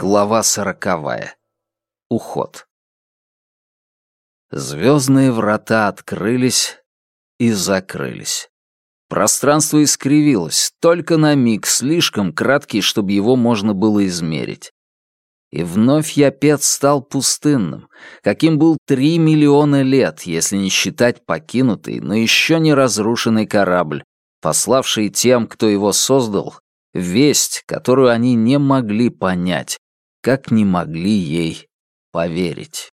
Глава сороковая. Уход. Звездные врата открылись и закрылись. Пространство искривилось, только на миг, слишком краткий, чтобы его можно было измерить. И вновь Япет стал пустынным, каким был три миллиона лет, если не считать покинутый, но еще не разрушенный корабль, пославший тем, кто его создал, весть, которую они не могли понять, как не могли ей поверить.